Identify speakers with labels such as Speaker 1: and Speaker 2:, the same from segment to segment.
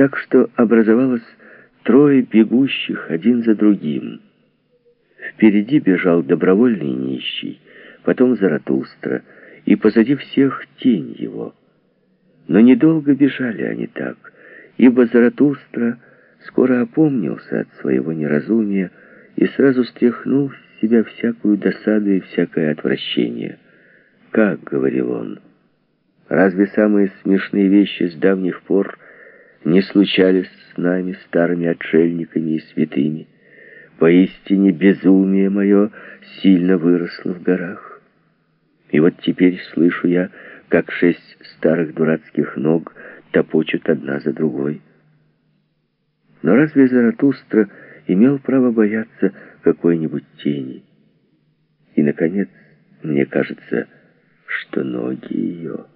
Speaker 1: так что образовалось трое бегущих один за другим. Впереди бежал добровольный нищий, потом Заратустра, и позади всех тень его. Но недолго бежали они так, ибо Заратустра скоро опомнился от своего неразумия и сразу стряхнул с себя всякую досаду и всякое отвращение. «Как?» — говорил он. «Разве самые смешные вещи с давних пор не случались с нами, старыми отшельниками и святыми? Поистине безумие мое сильно выросло в горах. И вот теперь слышу я, как шесть старых дурацких ног топочут одна за другой». Но разве Заратустра имел право бояться какой-нибудь тени? И, наконец, мне кажется, что ноги ее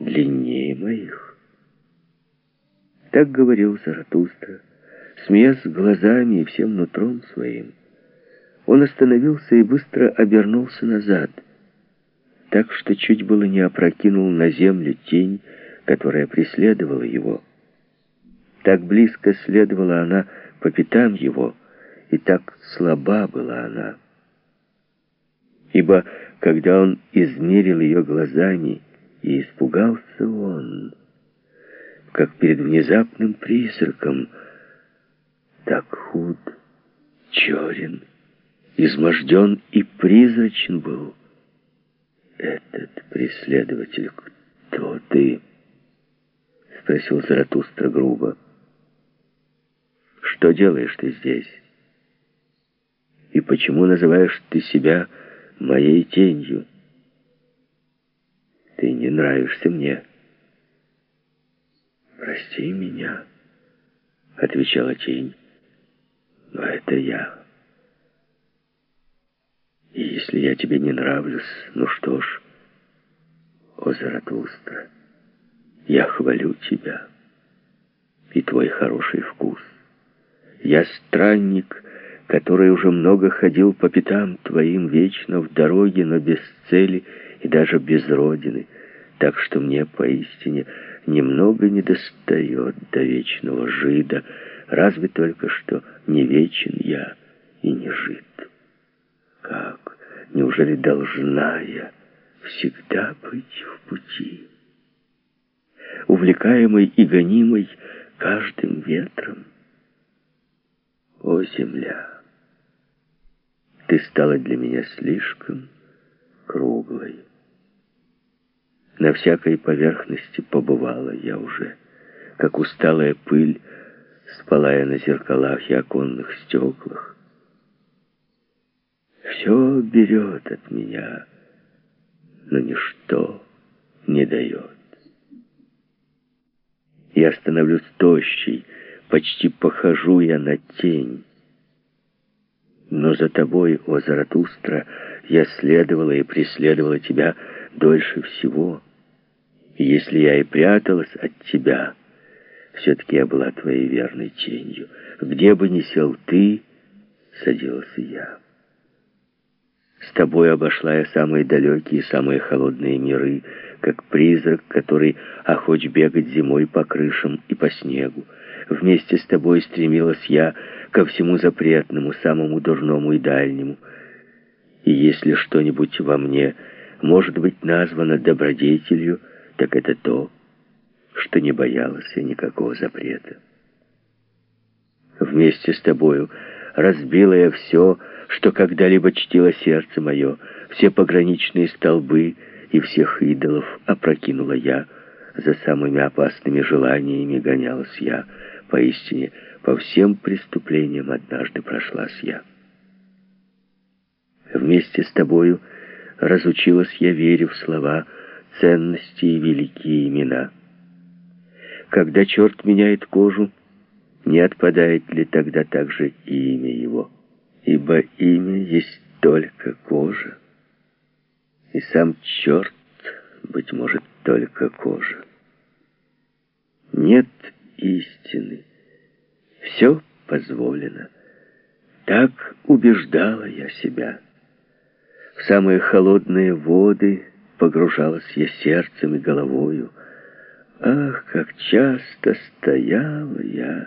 Speaker 1: длиннее моих. Так говорил Заратустра, смеясь глазами и всем нутром своим. Он остановился и быстро обернулся назад, так что чуть было не опрокинул на землю тень, которая преследовала его. Так близко следовала она по пятам его, и так слаба была она. Ибо, когда он измерил ее глазами, и испугался он, как перед внезапным призраком, так худ, черен, изможден и призрачен был этот преследователь. Кто ты? Спросил Заратустра грубо. Что делаешь ты здесь? И почему называешь ты себя моей тенью? Ты не нравишься мне. Прости меня, отвечала тень. Но это я. И если я тебе не нравлюсь, ну что ж, о Заратустра, я хвалю тебя и твой хороший вкус. Я странник, который уже много ходил по пятам твоим вечно в дороге, но без цели и даже без родины, так что мне поистине немного не достает до вечного жида, разве только что не вечен я и не жид. Как? Неужели должна я всегда быть в пути? Увлекаемый и гонимый каждым ветром, о, земля, ты стала для меня слишком круглой. На всякой поверхности побывала я уже, как усталая пыль, спала я на зеркалах и оконных стеклах. Все берет от меня, но ничто не дает. Я становлюсь тощей, почти похожу я на тень. Но за тобой, о Заратустра, я следовала и преследовала тебя дольше всего. Если я и пряталась от тебя, все-таки я была твоей верной тенью. Где бы ни сел ты, садилась я. С тобой обошла я самые далекие, самые холодные миры, как призрак, который охоч бегать зимой по крышам и по снегу. Вместе с тобой стремилась я ко всему запретному, самому дурному и дальнему. И если что-нибудь во мне может быть названо добродетелью, так это то, что не боялась никакого запрета. Вместе с тобою разбила я все, что когда-либо чтило сердце мое, все пограничные столбы и всех идолов опрокинула я, за самыми опасными желаниями гонялась я, Поистине, по всем преступлениям однажды прошлась я. Вместе с тобою разучилась я вере в слова, ценности и великие имена. Когда черт меняет кожу, не отпадает ли тогда также и имя его? Ибо имя есть только кожа, и сам черт, быть может, только кожа. Нет истины. Все позволено. Так убеждала я себя. В самые холодные воды погружалась я сердцем и головою, Ах, как часто стояла я